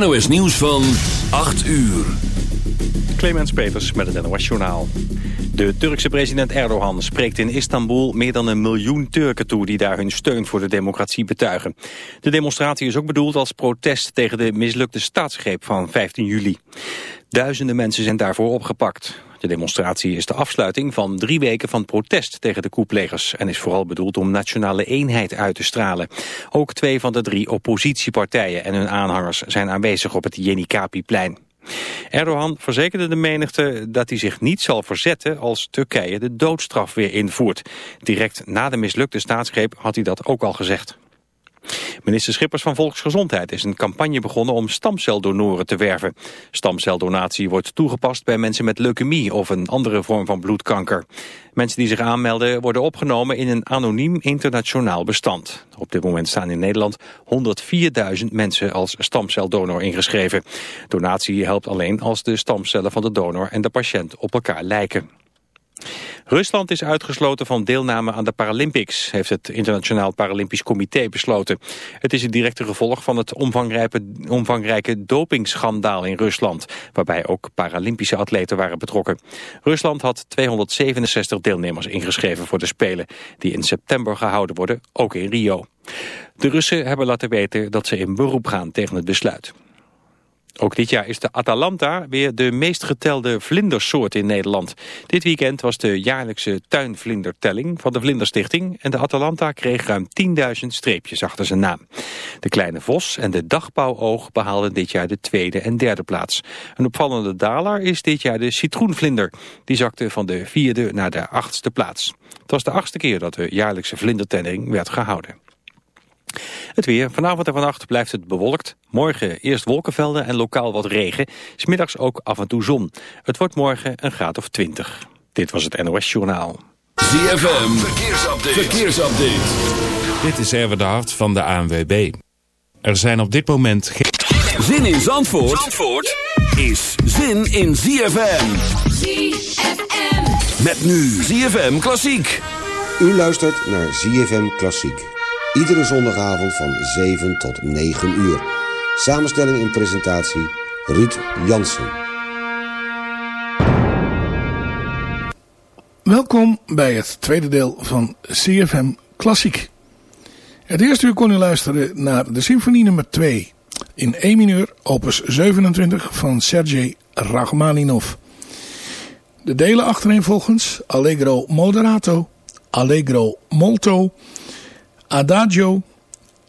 NOS Nieuws van 8 uur. Clemens Peters met het NOS Journaal. De Turkse president Erdogan spreekt in Istanbul meer dan een miljoen Turken toe... die daar hun steun voor de democratie betuigen. De demonstratie is ook bedoeld als protest tegen de mislukte staatsgreep van 15 juli. Duizenden mensen zijn daarvoor opgepakt. De demonstratie is de afsluiting van drie weken van protest tegen de koeplegers... en is vooral bedoeld om nationale eenheid uit te stralen. Ook twee van de drie oppositiepartijen en hun aanhangers zijn aanwezig op het Yenikapi-plein. Erdogan verzekerde de menigte dat hij zich niet zal verzetten als Turkije de doodstraf weer invoert. Direct na de mislukte staatsgreep had hij dat ook al gezegd. Minister Schippers van Volksgezondheid is een campagne begonnen om stamceldonoren te werven. Stamceldonatie wordt toegepast bij mensen met leukemie of een andere vorm van bloedkanker. Mensen die zich aanmelden worden opgenomen in een anoniem internationaal bestand. Op dit moment staan in Nederland 104.000 mensen als stamceldonor ingeschreven. Donatie helpt alleen als de stamcellen van de donor en de patiënt op elkaar lijken. Rusland is uitgesloten van deelname aan de Paralympics, heeft het Internationaal Paralympisch Comité besloten. Het is een directe gevolg van het omvangrijke, omvangrijke dopingschandaal in Rusland, waarbij ook Paralympische atleten waren betrokken. Rusland had 267 deelnemers ingeschreven voor de Spelen, die in september gehouden worden, ook in Rio. De Russen hebben laten weten dat ze in beroep gaan tegen het besluit. Ook dit jaar is de Atalanta weer de meest getelde vlindersoort in Nederland. Dit weekend was de jaarlijkse tuinvlindertelling van de Vlinderstichting... en de Atalanta kreeg ruim 10.000 streepjes achter zijn naam. De kleine vos en de dagbouwoog behaalden dit jaar de tweede en derde plaats. Een opvallende daler is dit jaar de citroenvlinder. Die zakte van de vierde naar de achtste plaats. Het was de achtste keer dat de jaarlijkse vlindertelling werd gehouden. Het weer. Vanavond en vannacht blijft het bewolkt. Morgen eerst wolkenvelden en lokaal wat regen. Smiddags ook af en toe zon. Het wordt morgen een graad of 20. Dit was het NOS Journaal. ZFM. Verkeersupdate. Verkeersupdate. Dit is Erwin de Hart van de ANWB. Er zijn op dit moment geen... Zin in Zandvoort, Zandvoort is zin in ZFM. ZFM. Met nu ZFM Klassiek. U luistert naar ZFM Klassiek. Iedere zondagavond van 7 tot 9 uur. Samenstelling en presentatie Ruud Jansen. Welkom bij het tweede deel van CFM Klassiek. Het eerste uur kon u luisteren naar de symfonie nummer 2 in E mineur, opus 27 van Sergei Rachmaninov. De delen achtereenvolgens Allegro Moderato, Allegro Molto Adagio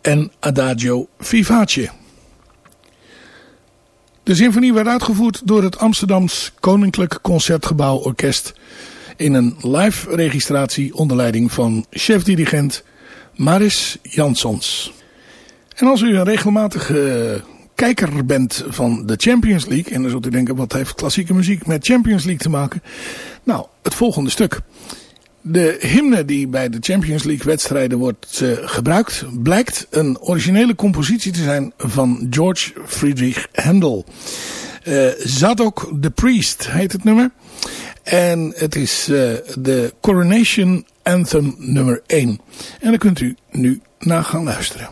en Adagio Vivace. De symfonie werd uitgevoerd door het Amsterdams Koninklijk Concertgebouw Orkest in een live registratie onder leiding van chef-dirigent Maris Jansons. En als u een regelmatige kijker bent van de Champions League, en dan zult u denken wat heeft klassieke muziek met Champions League te maken? Nou, het volgende stuk. De hymne die bij de Champions League wedstrijden wordt uh, gebruikt blijkt een originele compositie te zijn van George Friedrich Handel. Uh, Zadok the Priest heet het nummer. En het is uh, de Coronation Anthem nummer 1. En daar kunt u nu naar gaan luisteren.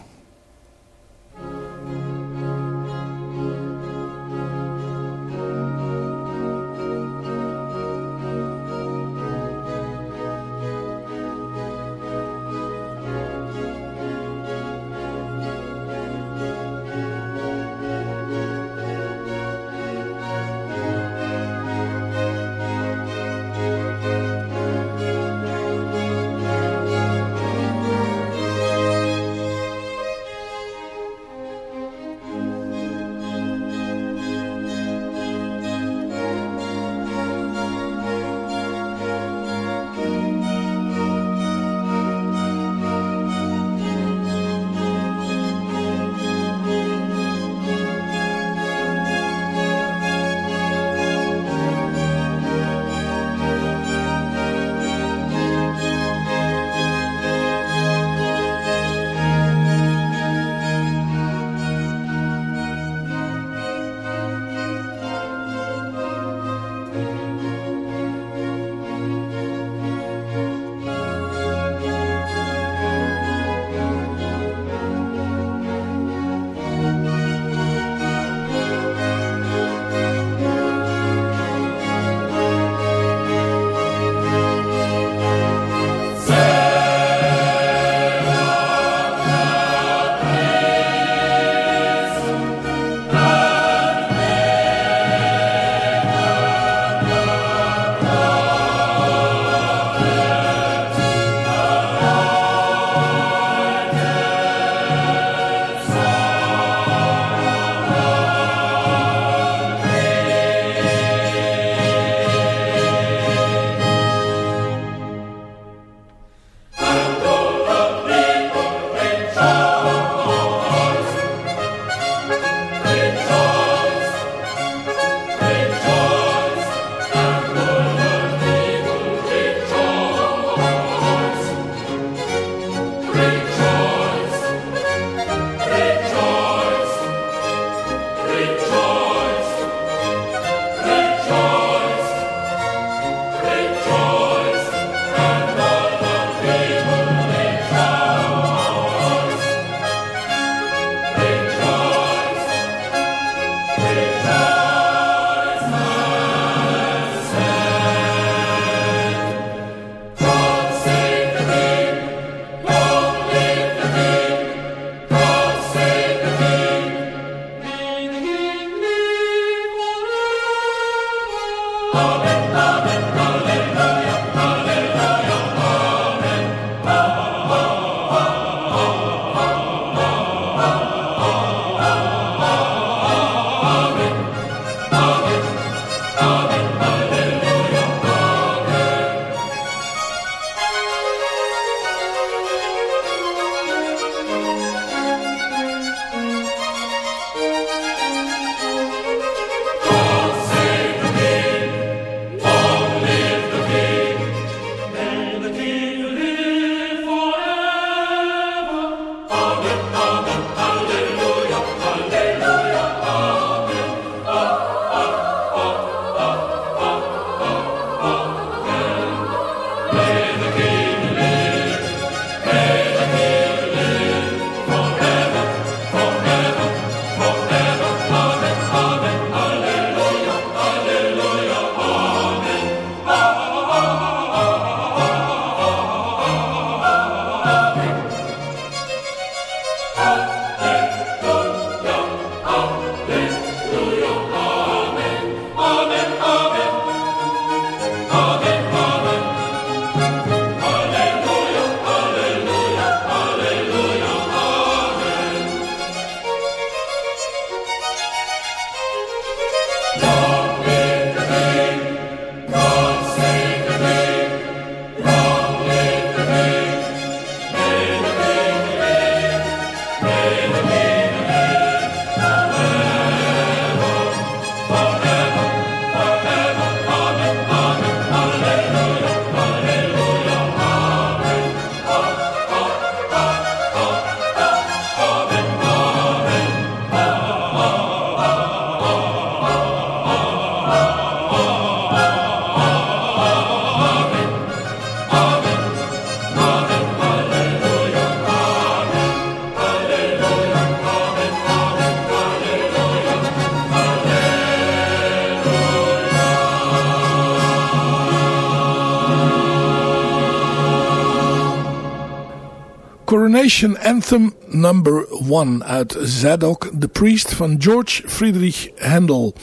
Coronation Anthem number 1 uit Zadok the Priest van George Friedrich Handel.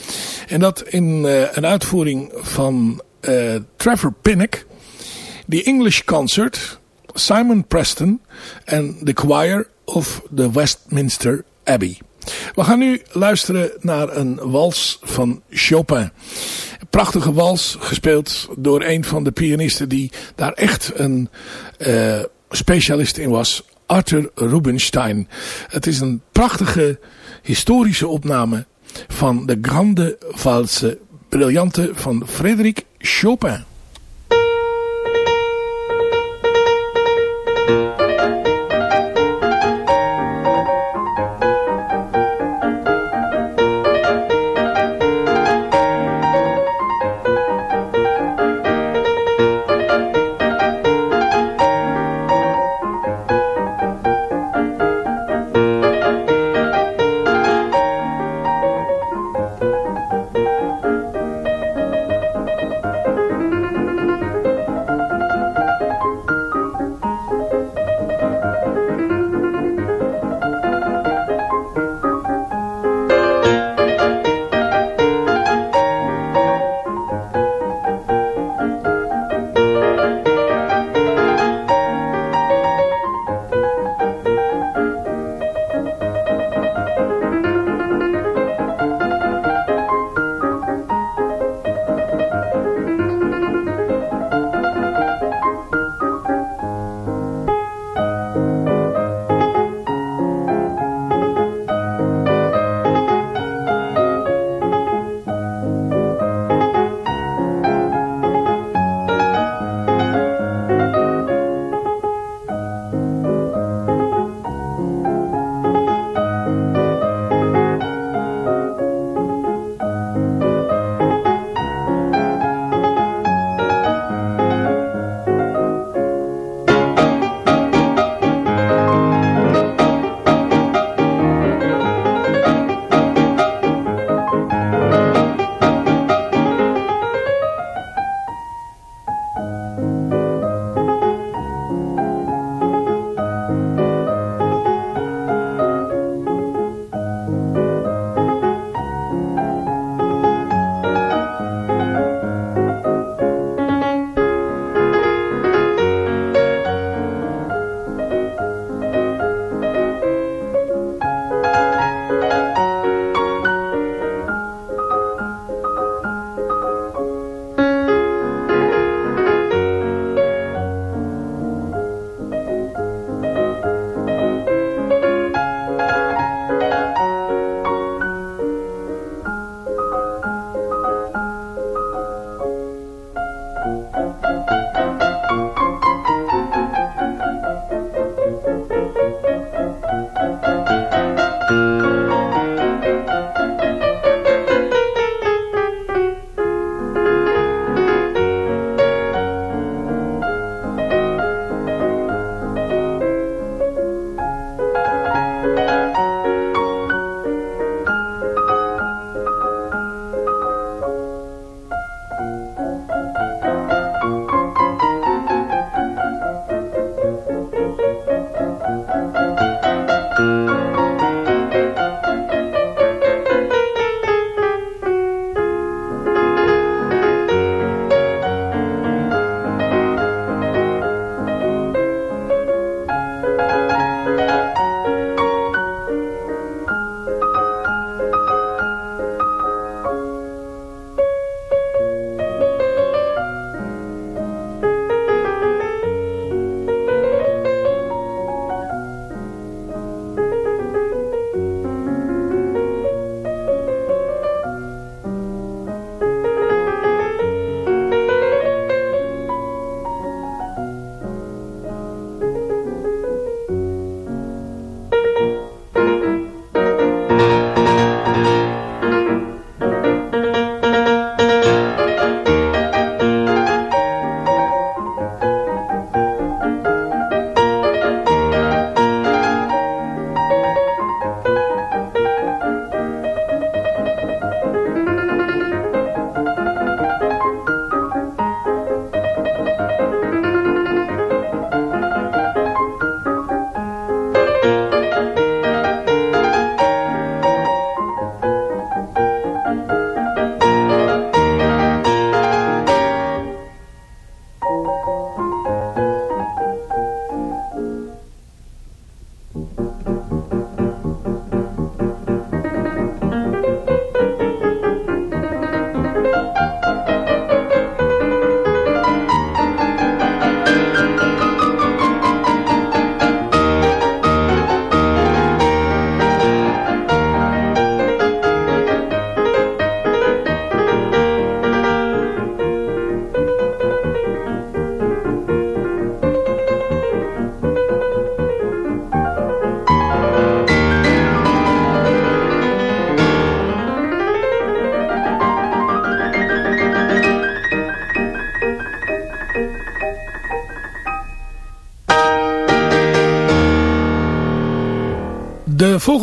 En dat in uh, een uitvoering van uh, Trevor Pinnock. The English Concert, Simon Preston en The Choir of the Westminster Abbey. We gaan nu luisteren naar een wals van Chopin. Een prachtige wals, gespeeld door een van de pianisten die daar echt een uh, specialist in was. Arthur Rubinstein. Het is een prachtige historische opname van de Grande Valse Brillante van Frédéric Chopin.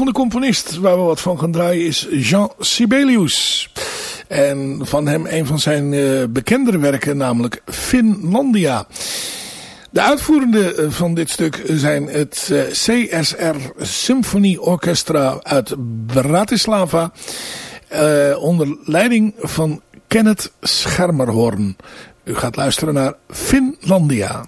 Volgende componist waar we wat van gaan draaien is Jean Sibelius. En van hem een van zijn uh, bekendere werken, namelijk Finlandia. De uitvoerende van dit stuk zijn het uh, CSR Symphony Orchestra uit Bratislava. Uh, onder leiding van Kenneth Schermerhorn. U gaat luisteren naar Finlandia.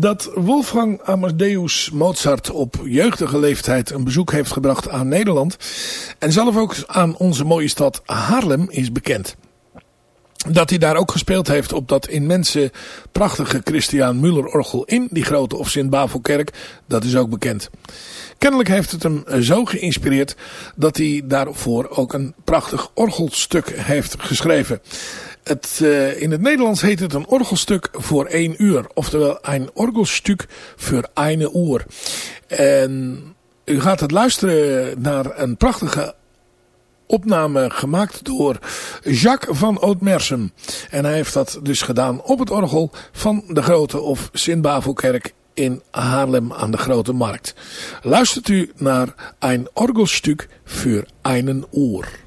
Dat Wolfgang Amadeus Mozart op jeugdige leeftijd een bezoek heeft gebracht aan Nederland. En zelf ook aan onze mooie stad Haarlem is bekend. Dat hij daar ook gespeeld heeft op dat in mensen prachtige Christian Müller orgel in die grote of Sint-Bavelkerk, dat is ook bekend. Kennelijk heeft het hem zo geïnspireerd dat hij daarvoor ook een prachtig orgelstuk heeft geschreven. Het, uh, in het Nederlands heet het een orgelstuk voor één uur. Oftewel een orgelstuk voor een uur. En u gaat het luisteren naar een prachtige opname gemaakt door Jacques van Oudmersum. En hij heeft dat dus gedaan op het orgel van de Grote of Sint-Bavelkerk in Haarlem aan de Grote Markt. Luistert u naar een orgelstuk voor een uur.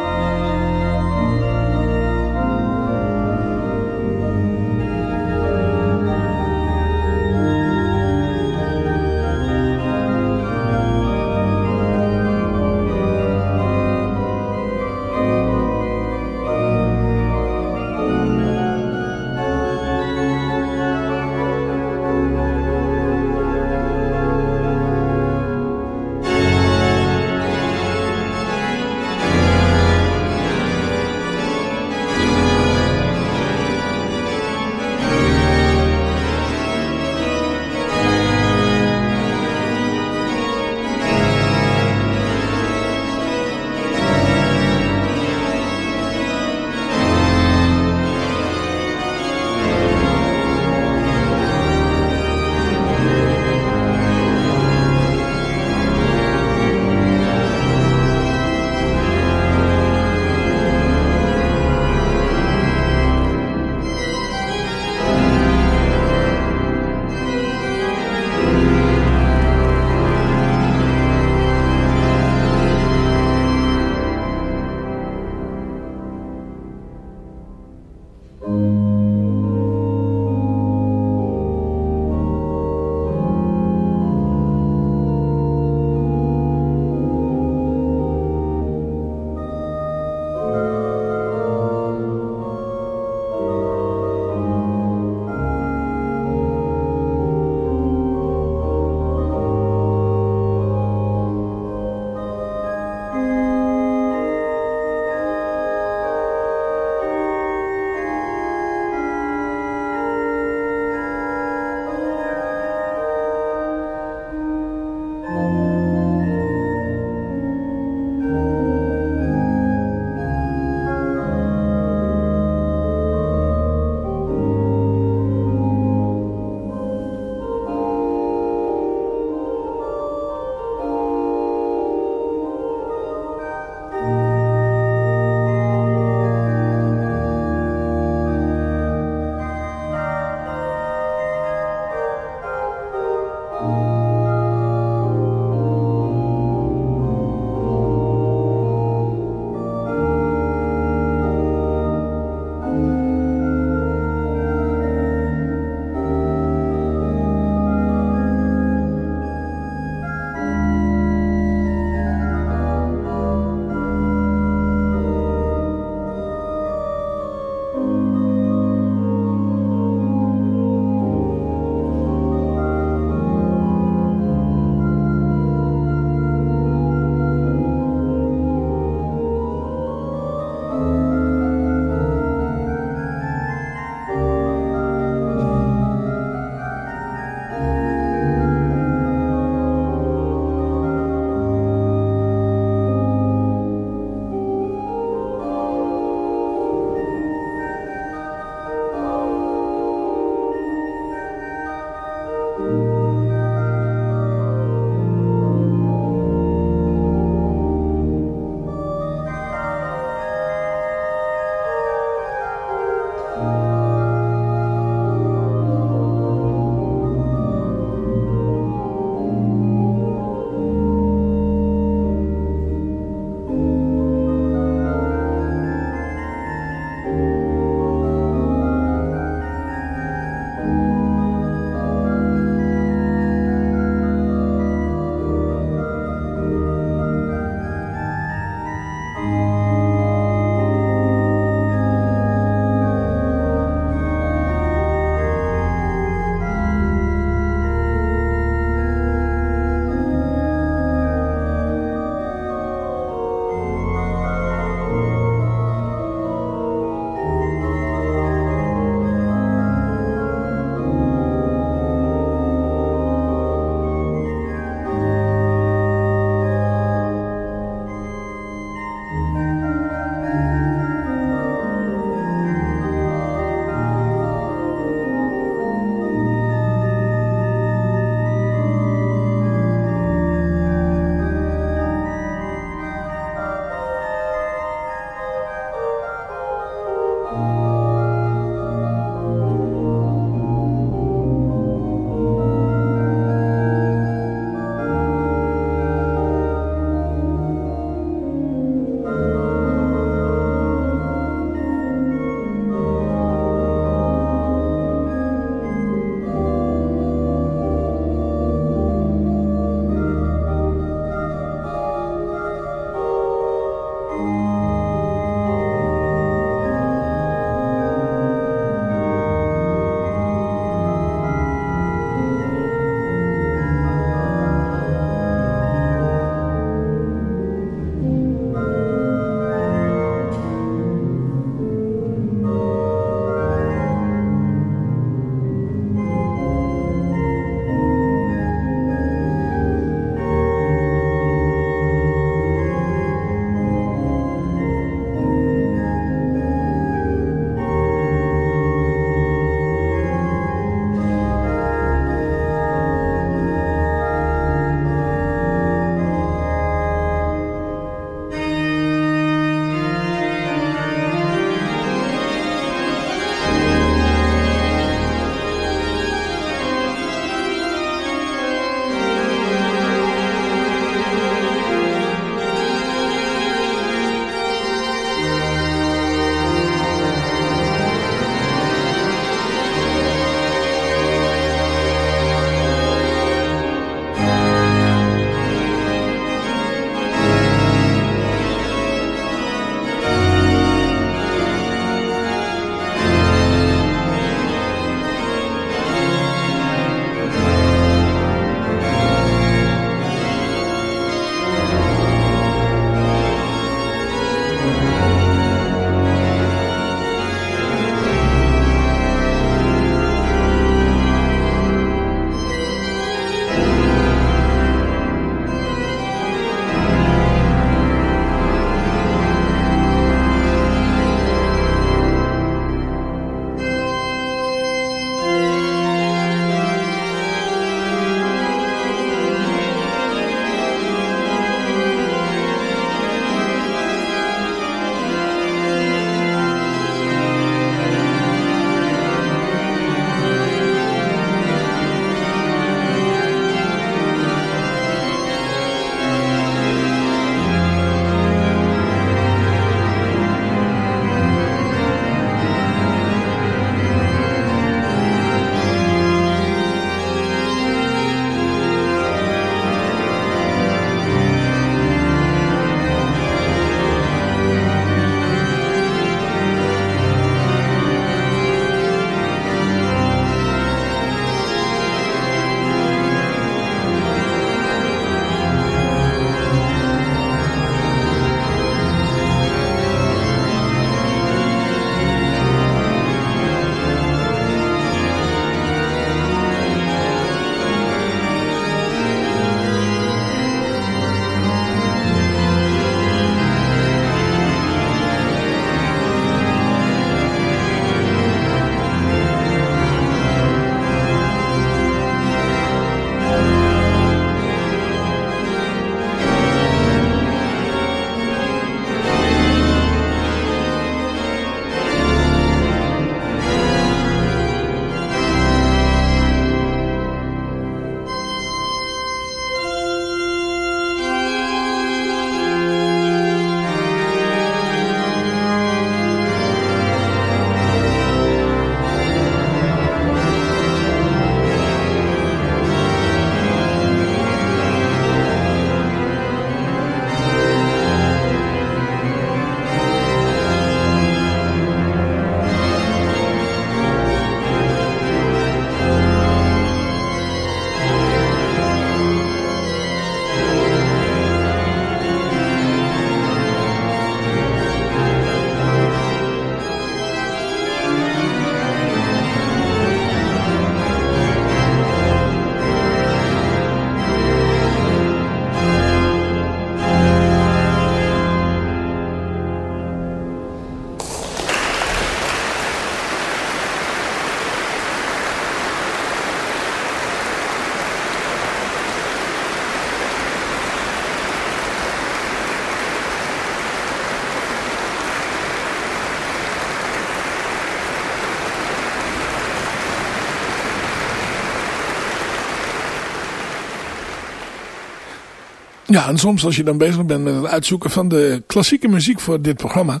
Ja, en soms als je dan bezig bent met het uitzoeken van de klassieke muziek voor dit programma,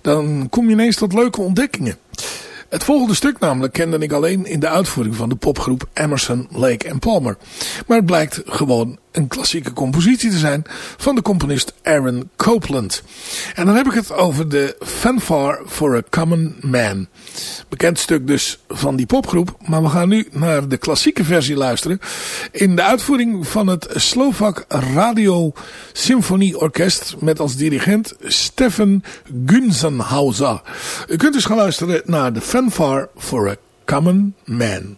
dan kom je ineens tot leuke ontdekkingen. Het volgende stuk namelijk kende ik alleen in de uitvoering van de popgroep Emerson, Lake Palmer. Maar het blijkt gewoon een klassieke compositie te zijn van de componist Aaron Copland. En dan heb ik het over de Fanfare for a Common Man. Bekend stuk dus van die popgroep. Maar we gaan nu naar de klassieke versie luisteren. In de uitvoering van het Slovak Radio Symfonie Orkest. Met als dirigent Stefan Gunzenhauser. U kunt dus gaan luisteren naar de Fanfare for a Common Man.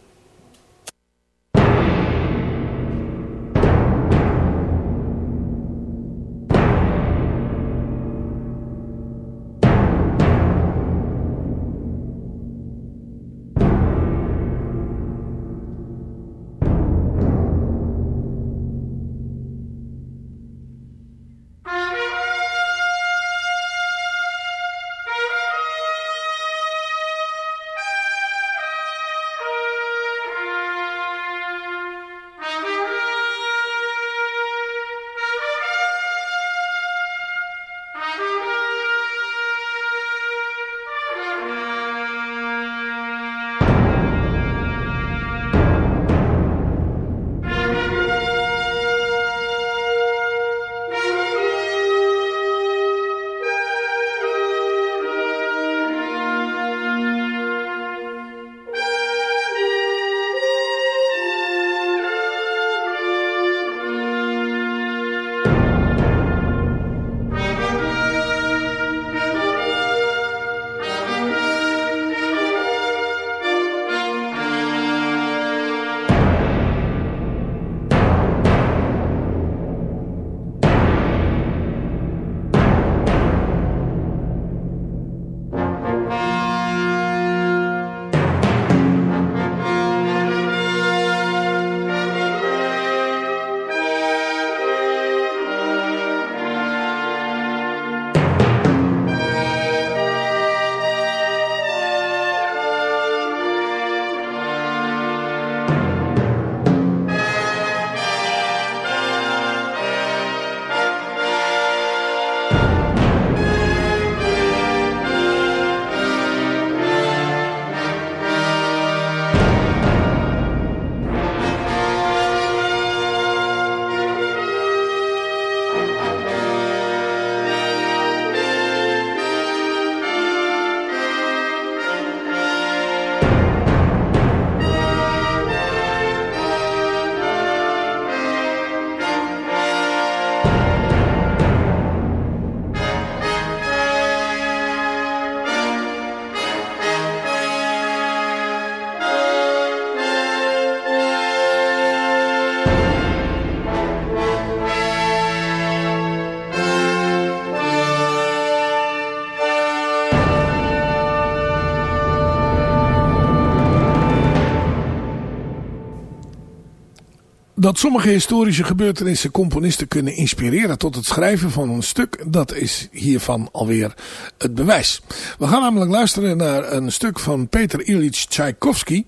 Dat sommige historische gebeurtenissen componisten kunnen inspireren tot het schrijven van een stuk, dat is hiervan alweer het bewijs. We gaan namelijk luisteren naar een stuk van Peter Ilyich Tchaikovsky.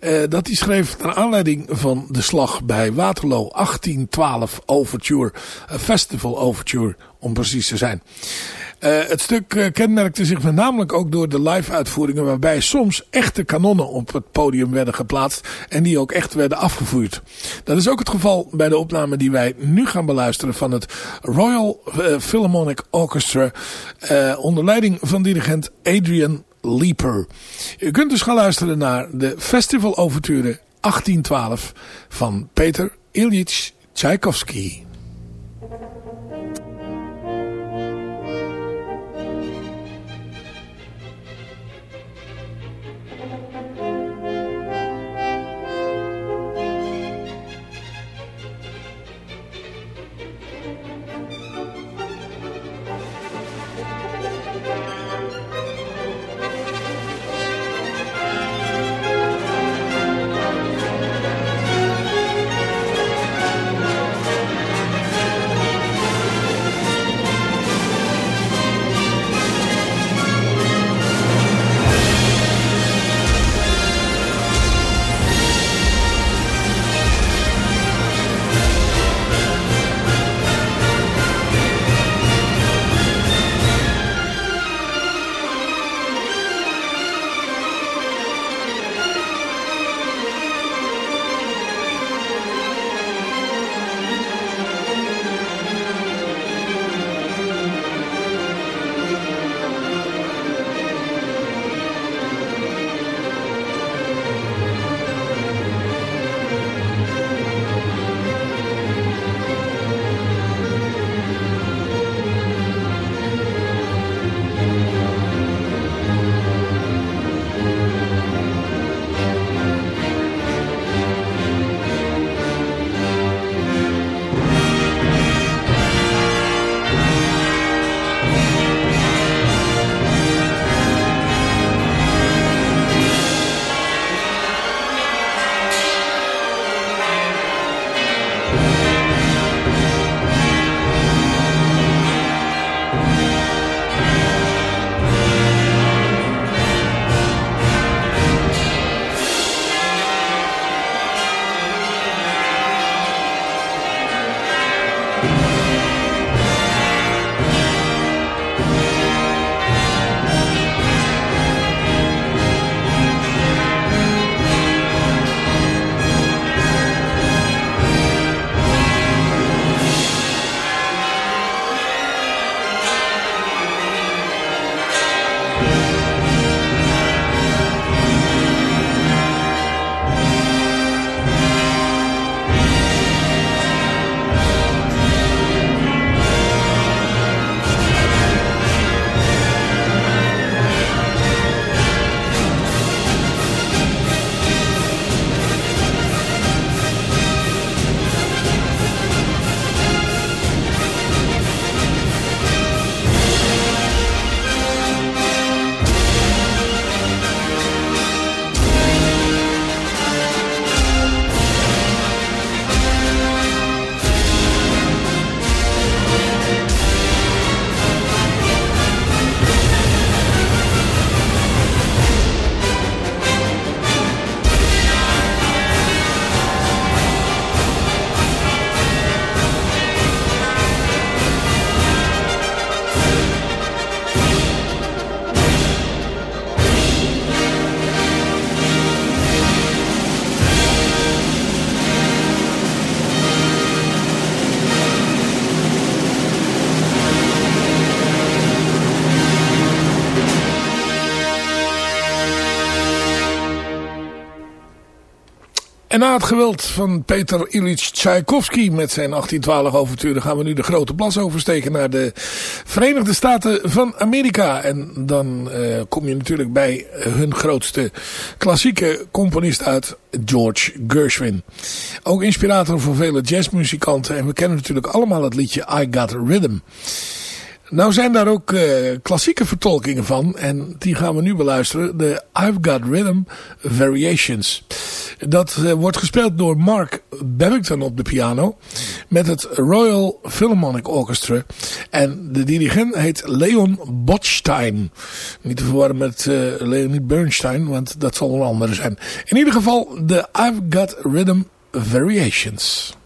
Uh, dat hij schreef naar aanleiding van de slag bij Waterloo 1812 Overture, een festival overture om precies te zijn. Uh, het stuk uh, kenmerkte zich met namelijk ook door de live uitvoeringen waarbij soms echte kanonnen op het podium werden geplaatst en die ook echt werden afgevoerd. Dat is ook het geval bij de opname die wij nu gaan beluisteren van het Royal uh, Philharmonic Orchestra onder leiding van dirigent Adrian Leeper. U kunt dus gaan luisteren naar de Festival Overture 1812 van Peter Ilyich Tchaikovsky. Na het geweld van Peter Ilyich Tchaikovsky met zijn 1812 overturen gaan we nu de grote plas oversteken naar de Verenigde Staten van Amerika. En dan uh, kom je natuurlijk bij hun grootste klassieke componist uit, George Gershwin. Ook inspirator voor vele jazzmuzikanten en we kennen natuurlijk allemaal het liedje I Got Rhythm. Nou zijn daar ook uh, klassieke vertolkingen van. En die gaan we nu beluisteren. De I've Got Rhythm Variations. Dat uh, wordt gespeeld door Mark Babington op de piano. Met het Royal Philharmonic Orchestra. En de dirigent heet Leon Botstein. Niet te verwarren met uh, Leonid Bernstein. Want dat zal een andere zijn. In ieder geval de I've Got Rhythm Variations.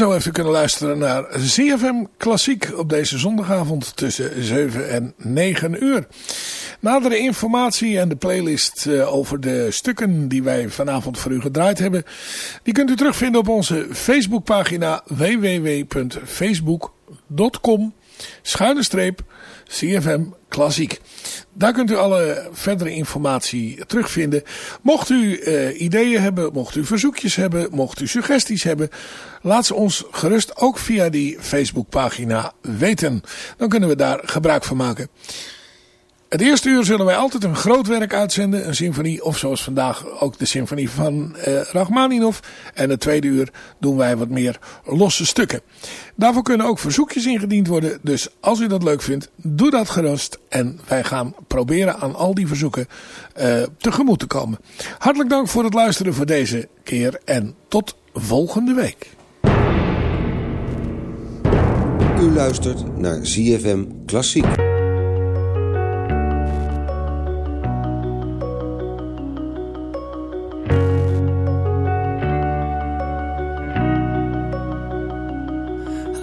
Zo heeft u kunnen luisteren naar ZFM Klassiek op deze zondagavond tussen 7 en 9 uur. Nadere informatie en de playlist eh, over de stukken die wij vanavond voor u gedraaid hebben... die kunt u terugvinden op onze Facebookpagina www.facebook.com schuine streep CFM Klassiek. Daar kunt u alle verdere informatie terugvinden. Mocht u uh, ideeën hebben, mocht u verzoekjes hebben, mocht u suggesties hebben... laat ze ons gerust ook via die Facebookpagina weten. Dan kunnen we daar gebruik van maken. Het eerste uur zullen wij altijd een groot werk uitzenden. Een symfonie of zoals vandaag ook de symfonie van uh, Rachmaninoff. En het tweede uur doen wij wat meer losse stukken. Daarvoor kunnen ook verzoekjes ingediend worden. Dus als u dat leuk vindt, doe dat gerust. En wij gaan proberen aan al die verzoeken uh, tegemoet te komen. Hartelijk dank voor het luisteren voor deze keer. En tot volgende week. U luistert naar ZFM Klassiek.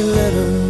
you